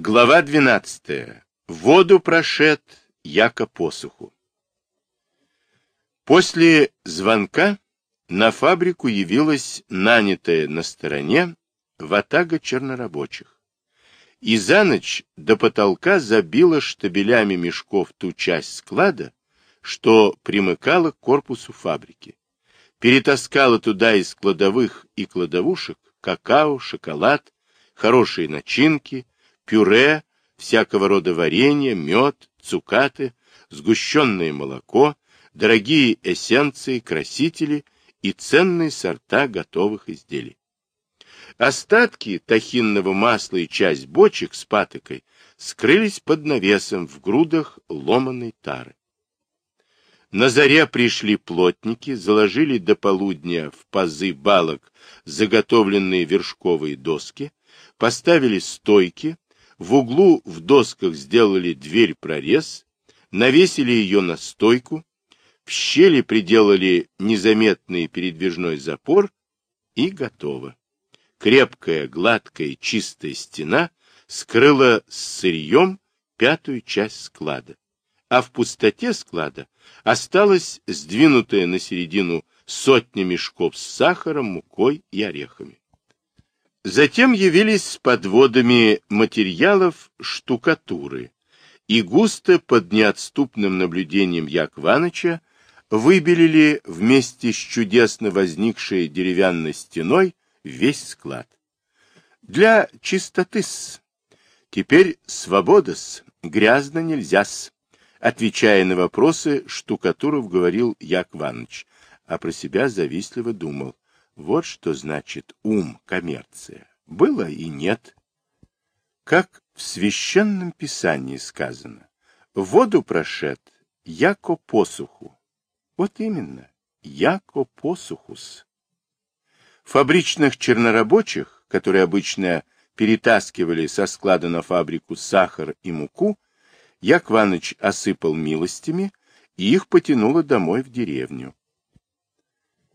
Глава 12. Воду прошед, яко посуху. После звонка на фабрику явилась нанятая на стороне ватага чернорабочих. И за ночь до потолка забила штабелями мешков ту часть склада, что примыкала к корпусу фабрики. Перетаскала туда из кладовых и кладовушек какао, шоколад, хорошие начинки, пюре, всякого рода варенье, мед, цукаты, сгущенное молоко, дорогие эссенции, красители и ценные сорта готовых изделий. Остатки тахинного масла и часть бочек с патокой скрылись под навесом в грудах ломаной тары. На заре пришли плотники, заложили до полудня в пазы балок заготовленные вершковые доски, поставили стойки, в углу в досках сделали дверь-прорез, навесили ее на стойку, в щели приделали незаметный передвижной запор и готово. Крепкая, гладкая, чистая стена скрыла с сырьем пятую часть склада, а в пустоте склада осталась сдвинутая на середину сотня мешков с сахаром, мукой и орехами. Затем явились с подводами материалов штукатуры, и густо под неотступным наблюдением Якваныча выбелили вместе с чудесно возникшей деревянной стеной весь склад. Для чистоты-с. Теперь свобода-с, грязно нельзя-с. Отвечая на вопросы, Штукатуров говорил Якваныч, а про себя завистливо думал. Вот что значит ум, коммерция. Было и нет. Как в священном писании сказано, воду прошед, яко посуху. Вот именно, яко посухус. Фабричных чернорабочих, которые обычно перетаскивали со склада на фабрику сахар и муку, Якваныч осыпал милостями, и их потянуло домой в деревню.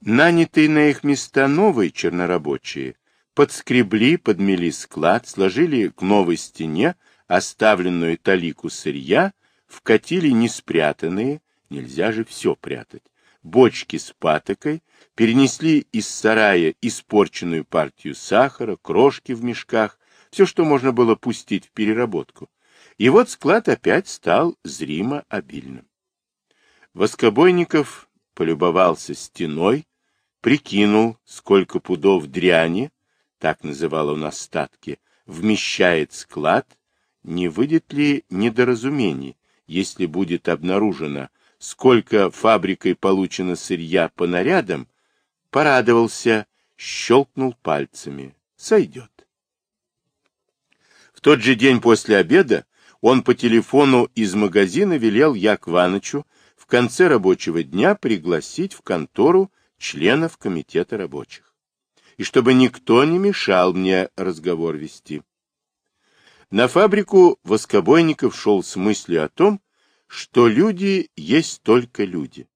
Нанятые на их места новые чернорабочие подскребли, подмели склад, сложили к новой стене оставленную талику сырья, вкатили неспрятанные, нельзя же все прятать, бочки с патокой, перенесли из сарая испорченную партию сахара, крошки в мешках, все, что можно было пустить в переработку. И вот склад опять стал зримо обильным. Воскобойников полюбовался стеной, прикинул, сколько пудов дряни, так называл он остатки, вмещает склад, не выйдет ли недоразумений, если будет обнаружено, сколько фабрикой получено сырья по нарядам, порадовался, щелкнул пальцами. Сойдет. В тот же день после обеда он по телефону из магазина велел Якванычу в конце рабочего дня пригласить в контору членов комитета рабочих. И чтобы никто не мешал мне разговор вести. На фабрику Воскобойников шел с мыслью о том, что люди есть только люди.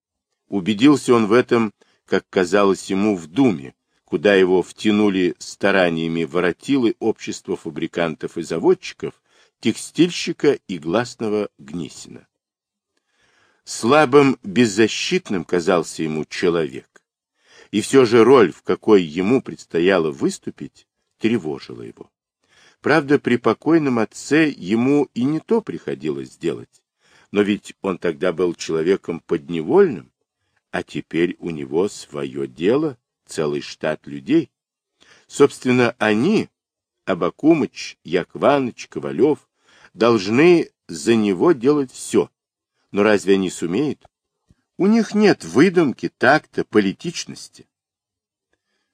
Убедился он в этом, как казалось ему, в Думе, куда его втянули стараниями воротилы общества фабрикантов и заводчиков, текстильщика и гласного Гнесина. Слабым, беззащитным казался ему человек, и все же роль, в какой ему предстояло выступить, тревожила его. Правда, при покойном отце ему и не то приходилось делать, но ведь он тогда был человеком подневольным, а теперь у него свое дело, целый штат людей. Собственно, они, Абакумыч, Якваныч, Ковалев, должны за него делать все, но разве они сумеют? У них нет выдумки, такта, политичности.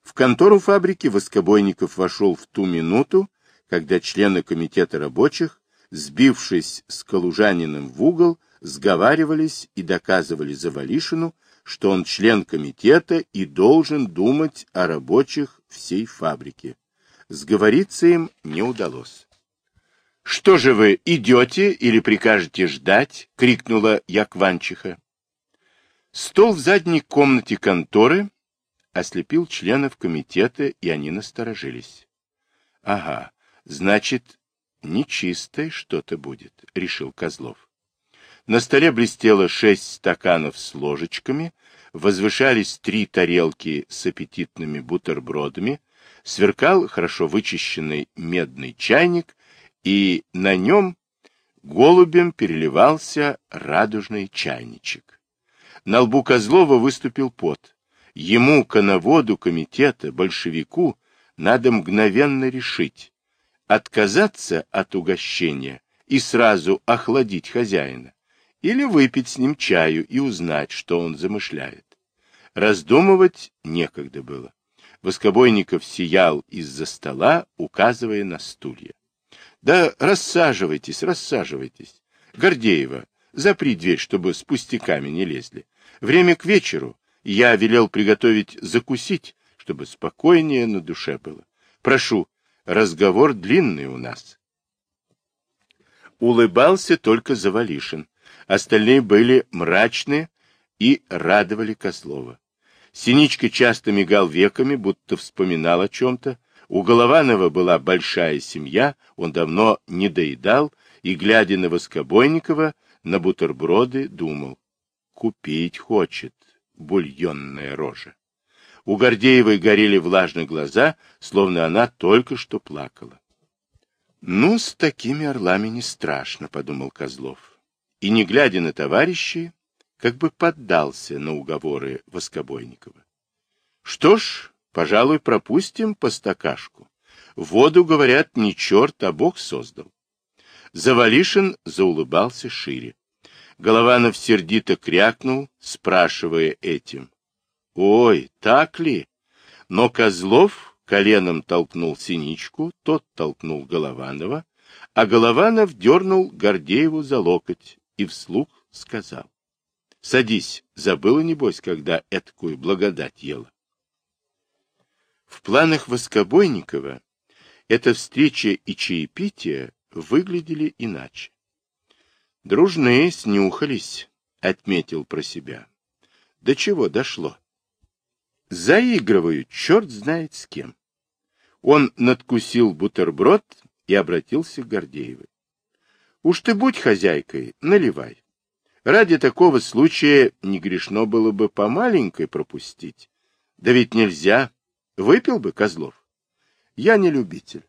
В контору фабрики Воскобойников вошел в ту минуту, когда члены комитета рабочих, сбившись с Калужаниным в угол, сговаривались и доказывали Завалишину, что он член комитета и должен думать о рабочих всей фабрики. Сговориться им не удалось. «Что же вы, идете или прикажете ждать?» — крикнула Якванчиха. Стол в задней комнате конторы ослепил членов комитета, и они насторожились. «Ага, значит, нечистое что-то будет, решил Козлов. На столе блестело шесть стаканов с ложечками, возвышались три тарелки с аппетитными бутербродами, сверкал хорошо вычищенный медный чайник, и на нем голубем переливался радужный чайничек. На лбу Козлова выступил пот. Ему, коноводу комитета, большевику, надо мгновенно решить, отказаться от угощения и сразу охладить хозяина, или выпить с ним чаю и узнать, что он замышляет. Раздумывать некогда было. Воскобойников сиял из-за стола, указывая на стулья. — Да рассаживайтесь, рассаживайтесь. Гордеева, запри дверь, чтобы с пустяками не лезли. Время к вечеру. Я велел приготовить закусить, чтобы спокойнее на душе было. Прошу, разговор длинный у нас. Улыбался только Завалишин. Остальные были мрачные и радовали Козлова. Синичка часто мигал веками, будто вспоминал о чем-то. У Голованова была большая семья, он давно не доедал, и, глядя на Воскобойникова, на бутерброды, думал, купить хочет бульонная рожа. У Гордеевой горели влажные глаза, словно она только что плакала. «Ну, с такими орлами не страшно», — подумал Козлов. И, не глядя на товарищей, как бы поддался на уговоры Воскобойникова. «Что ж, пожалуй, пропустим по стакашку. Воду, говорят, не черт, а Бог создал». Завалишин заулыбался шире. Голованов сердито крякнул, спрашивая этим. Ой, так ли? Но Козлов коленом толкнул Синичку, тот толкнул Голованова, а Голованов дернул Гордееву за локоть и вслух сказал. — Садись, забыла, небось, когда эткую благодать ела. В планах Воскобойникова эта встреча и чаепитие выглядели иначе. Дружные снюхались, отметил про себя. До чего дошло? Заигрывают, черт знает с кем. Он надкусил бутерброд и обратился к Гордеевой. Уж ты будь хозяйкой, наливай. Ради такого случая не грешно было бы по маленькой пропустить. Да ведь нельзя. Выпил бы, Козлов. Я не любитель.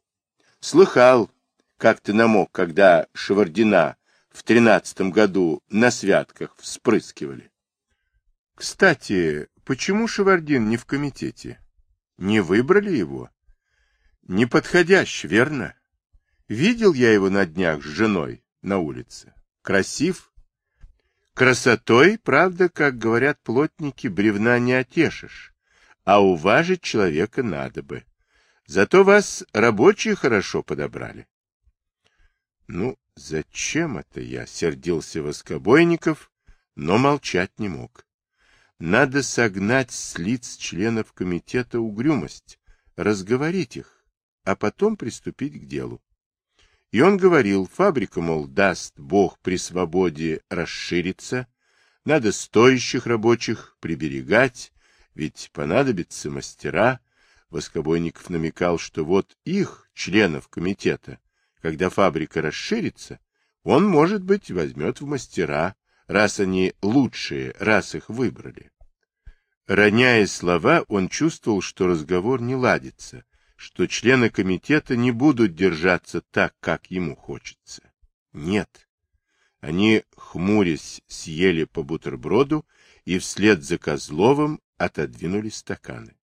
Слыхал, как ты намок, когда Шевардина в тринадцатом году на святках вспрыскивали. Кстати, Почему Шевардин не в комитете? Не выбрали его? Неподходящ, верно? Видел я его на днях с женой на улице. Красив. Красотой, правда, как говорят плотники, бревна не отешишь, а уважить человека надо бы. Зато вас рабочие хорошо подобрали. Ну, зачем это я? Сердился Воскобойников, но молчать не мог. Надо согнать с лиц членов комитета угрюмость, разговорить их, а потом приступить к делу. И он говорил, фабрика, мол, даст Бог при свободе расшириться, надо стоящих рабочих приберегать, ведь понадобятся мастера. Воскобойников намекал, что вот их, членов комитета, когда фабрика расширится, он, может быть, возьмет в мастера, раз они лучшие, раз их выбрали. Роняя слова, он чувствовал, что разговор не ладится, что члены комитета не будут держаться так, как ему хочется. Нет. Они, хмурясь, съели по бутерброду и вслед за Козловым отодвинули стаканы.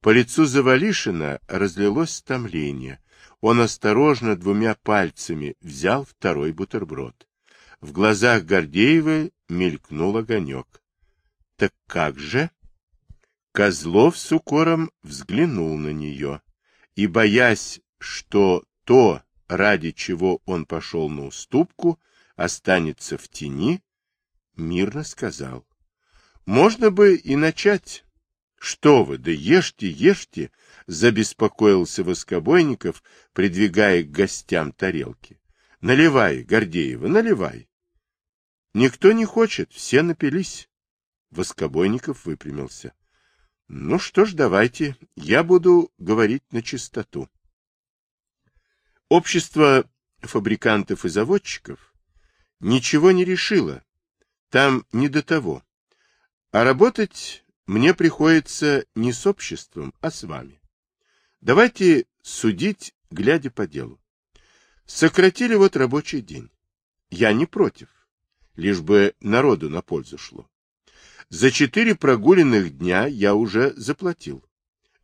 По лицу Завалишина разлилось томление. Он осторожно двумя пальцами взял второй бутерброд. В глазах Гордеевой мелькнул огонек. — Так как же? Козлов с укором взглянул на нее и, боясь, что то, ради чего он пошел на уступку, останется в тени, мирно сказал. — Можно бы и начать. — Что вы, да ешьте, ешьте, — забеспокоился Воскобойников, придвигая к гостям тарелки. — Наливай, Гордеева, наливай. Никто не хочет, все напились. Воскобойников выпрямился. Ну что ж, давайте, я буду говорить на чистоту. Общество фабрикантов и заводчиков ничего не решила. Там не до того. А работать мне приходится не с обществом, а с вами. Давайте судить, глядя по делу. Сократили вот рабочий день. Я не против, лишь бы народу на пользу шло. За четыре прогуленных дня я уже заплатил,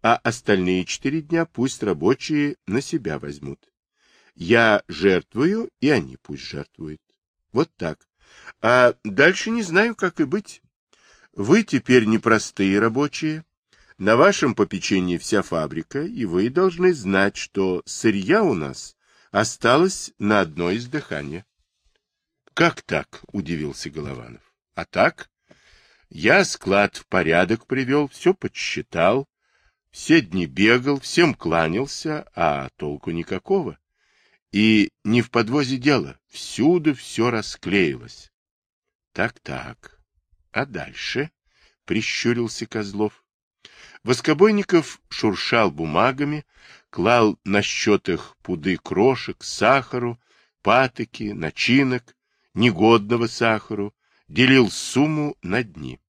а остальные четыре дня пусть рабочие на себя возьмут. Я жертвую, и они пусть жертвуют. Вот так. А дальше не знаю, как и быть. Вы теперь непростые рабочие. На вашем попечении вся фабрика, и вы должны знать, что сырья у нас осталось на одно издыхание. — Как так? — удивился Голованов. — А так? Я склад в порядок привел, все подсчитал, все дни бегал, всем кланялся, а толку никакого. И не в подвозе дело, всюду все расклеилось. Так-так. А дальше? Прищурился Козлов. Воскобойников шуршал бумагами, клал на счетах пуды крошек, сахару, патоки, начинок, негодного сахару, делил сумму на дни.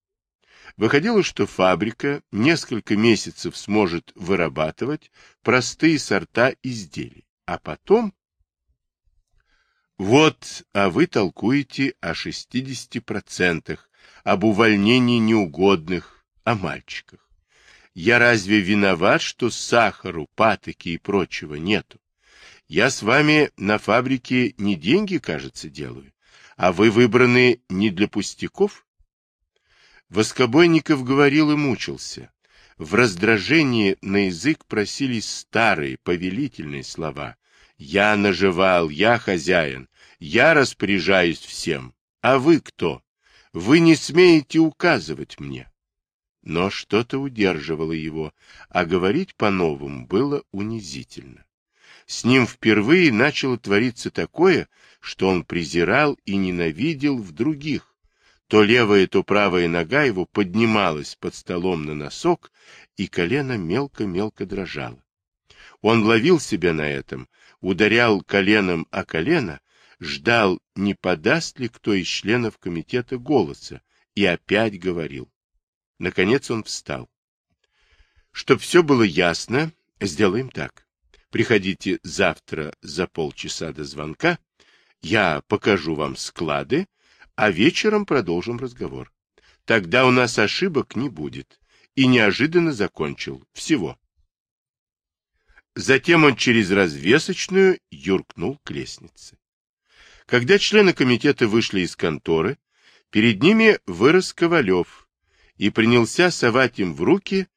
Выходило, что фабрика несколько месяцев сможет вырабатывать простые сорта изделий, а потом вот, а вы толкуете о 60%, об увольнении неугодных, о мальчиках. Я разве виноват, что сахару, патоки и прочего нету? Я с вами на фабрике не деньги, кажется, делаю, а вы выбраны не для пустяков? Воскобойников говорил и мучился. В раздражении на язык просились старые, повелительные слова, я наживал, я хозяин, я распоряжаюсь всем. А вы кто? Вы не смеете указывать мне. Но что-то удерживало его, а говорить по-новому было унизительно. С ним впервые начало твориться такое, что он презирал и ненавидел в других. То левая, то правая нога его поднималась под столом на носок, и колено мелко-мелко дрожало. Он ловил себя на этом, ударял коленом о колено, ждал, не подаст ли кто из членов комитета голоса, и опять говорил. Наконец он встал. Чтоб все было ясно, сделаем так. Приходите завтра за полчаса до звонка, я покажу вам склады, а вечером продолжим разговор. Тогда у нас ошибок не будет. И неожиданно закончил. Всего. Затем он через развесочную юркнул к лестнице. Когда члены комитета вышли из конторы, перед ними вырос Ковалев и принялся совать им в руки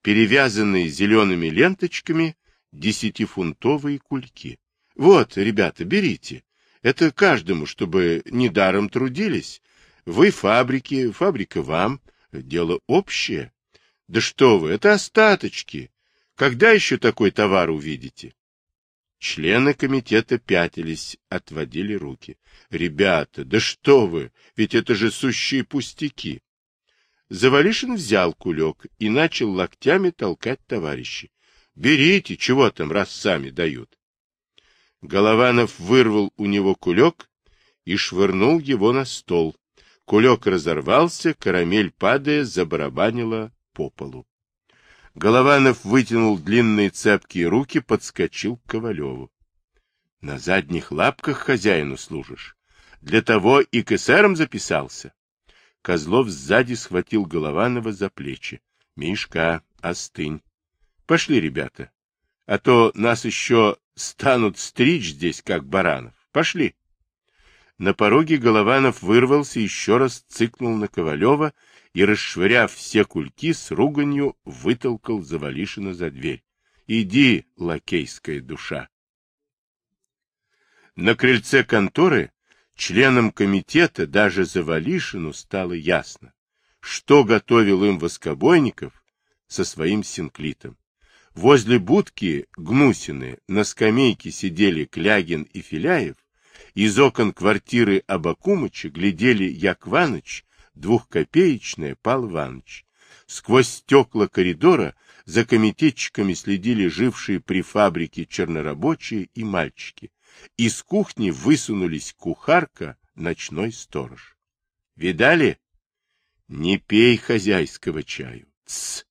перевязанные зелеными ленточками десятифунтовые кульки. Вот, ребята, берите. Это каждому, чтобы недаром трудились. Вы фабрики, фабрика вам. Дело общее. Да что вы, это остаточки. Когда еще такой товар увидите? Члены комитета пятились, отводили руки. Ребята, да что вы, ведь это же сущие пустяки. Завалишин взял кулек и начал локтями толкать товарищей. Берите, чего там, раз сами дают. Голованов вырвал у него кулек и швырнул его на стол. Кулек разорвался, карамель, падая, забарабанила по полу. Голованов вытянул длинные цепкие руки, подскочил к Ковалеву. — На задних лапках хозяину служишь. Для того и к эсерам записался. Козлов сзади схватил Голованова за плечи. — Мишка, остынь. Пошли, ребята. А то нас еще станут стричь здесь, как баранов. Пошли. На пороге Голованов вырвался, еще раз цыкнул на Ковалева и, расшвыряв все кульки, с руганью вытолкал Завалишина за дверь. «Иди, лакейская душа!» На крыльце конторы членам комитета даже Завалишину стало ясно, что готовил им Воскобойников со своим синклитом. Возле будки Гнусины на скамейке сидели Клягин и Филяев, из окон квартиры Абакумыча глядели Якваныч двухкопеечная Пал Иванович. Сквозь стекла коридора за комитетчиками следили жившие при фабрике чернорабочие и мальчики. из кухни высунулись кухарка, ночной сторож. Видали? Не пей хозяйского чаю. Тсс.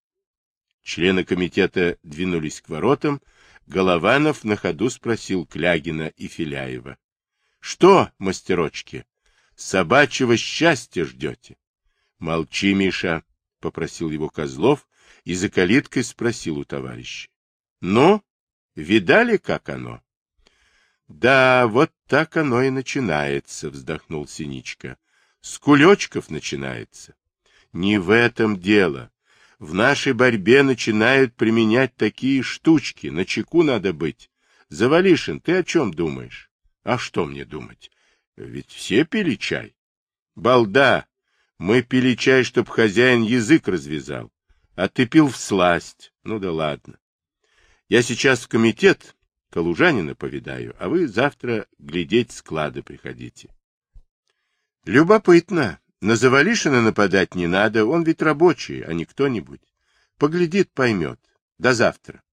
Члены комитета двинулись к воротам. Голованов на ходу спросил Клягина и Филяева. — Что, мастерочки, собачьего счастья ждете? — Молчи, Миша, — попросил его Козлов и за калиткой спросил у товарища. — Ну, видали, как оно? — Да, вот так оно и начинается, — вздохнул Синичка. — С кулечков начинается. Не в этом дело. В нашей борьбе начинают применять такие штучки, на чеку надо быть. Завалишин, ты о чем думаешь? А что мне думать? Ведь все пили чай. Балда, мы пили чай, чтоб хозяин язык развязал. А ты пил в сласть. Ну да ладно. Я сейчас в комитет Калужанина повидаю, а вы завтра глядеть склады приходите. Любопытно. На Завалишина нападать не надо, он ведь рабочий, а не кто-нибудь. Поглядит, поймет. До завтра.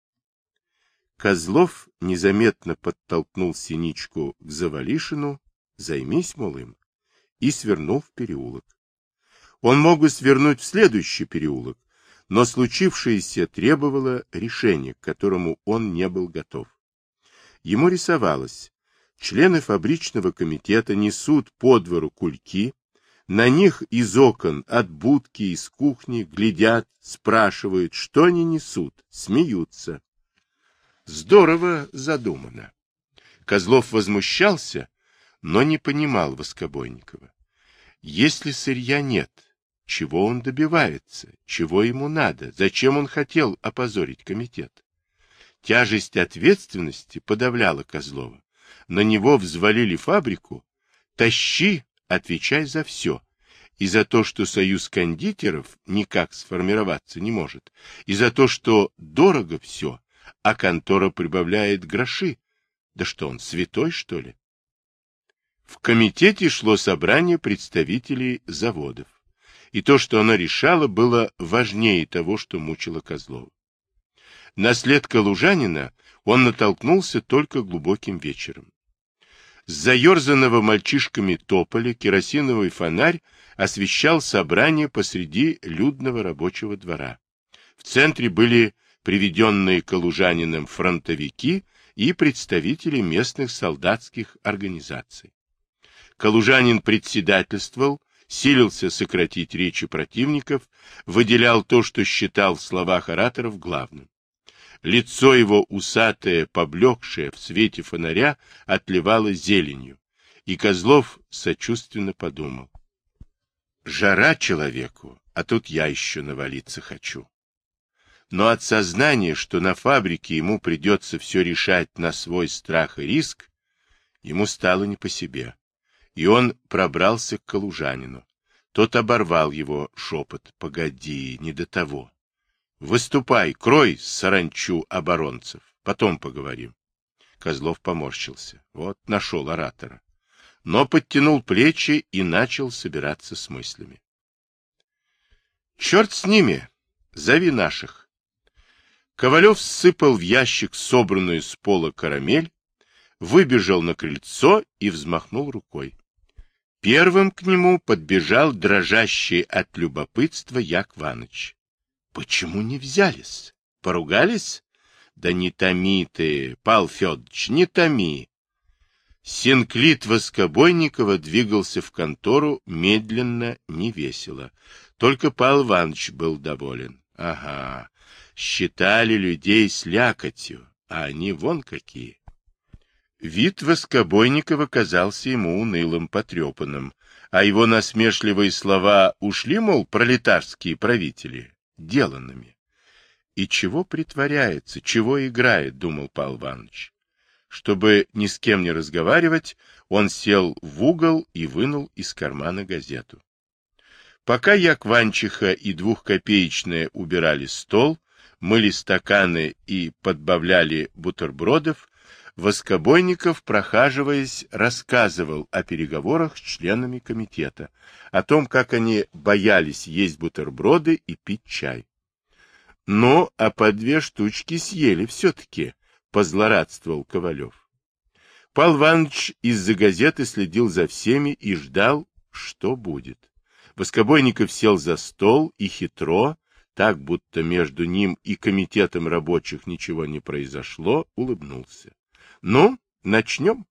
Козлов незаметно подтолкнул Синичку к Завалишину, займись, мол, им, и свернул в переулок. Он мог бы свернуть в следующий переулок, но случившееся требовало решения, к которому он не был готов. Ему рисовалось, члены фабричного комитета несут по двору кульки, на них из окон, от будки, из кухни глядят, спрашивают, что они несут, смеются. Здорово задумано. Козлов возмущался, но не понимал Воскобойникова. Если сырья нет, чего он добивается, чего ему надо, зачем он хотел опозорить комитет? Тяжесть ответственности подавляла Козлова. На него взвалили фабрику. Тащи, отвечай за все. И за то, что союз кондитеров никак сформироваться не может. И за то, что дорого все, а контора прибавляет гроши. Да что он, святой, что ли? В комитете шло собрание представителей заводов. И то, что оно решало, было важнее того, что мучило Козлова. На след Калужанина он натолкнулся только глубоким вечером. С заерзанного мальчишками тополя керосиновый фонарь освещал собрание посреди людного рабочего двора. В центре были приведенные калужанином фронтовики и представители местных солдатских организаций. Калужанин председательствовал, силился сократить речи противников, выделял то, что считал в словах ораторов главным. Лицо его усатое, поблекшее в свете фонаря, отливало зеленью, и Козлов сочувственно подумал. Жара человеку, а тут я еще навалиться хочу. Но от сознания, что на фабрике ему придется все решать на свой страх и риск, ему стало не по себе и он пробрался к калужанину. Тот оборвал его шепот. — Погоди, не до того. — Выступай, крой саранчу оборонцев. Потом поговорим. Козлов поморщился. Вот нашел оратора. Но подтянул плечи и начал собираться с мыслями. — Черт с ними! Зови наших! Ковалев сыпал в ящик собранную с пола карамель, выбежал на крыльцо и взмахнул рукой. Первым к нему подбежал дрожащий от любопытства Як Ваныч. — Почему не взялись? Поругались? — Да не томи ты, Пал Федорович, не томи. Синклит Воскобойникова двигался в контору медленно, невесело. Только Пал Иванович был доволен. Ага, считали людей слякотью, а они вон какие. Вид Воскобойникова казался ему унылым, потрепанным, а его насмешливые слова ушли, мол, пролетарские правители, деланными. И чего притворяется, чего играет, думал Павел Иванович. Чтобы ни с кем не разговаривать, он сел в угол и вынул из кармана газету. Пока Якванчиха и двухкопеечная убирали стол, мыли стаканы и подбавляли бутербродов, Воскобойников, прохаживаясь, рассказывал о переговорах с членами комитета, о том, как они боялись есть бутерброды и пить чай. Но а по две штучки съели все-таки, позлорадствовал Ковалев. Пал Иванович из-за газеты следил за всеми и ждал, что будет. Воскобойников сел за стол и хитро, так будто между ним и комитетом рабочих ничего не произошло, улыбнулся. — Ну, начнем?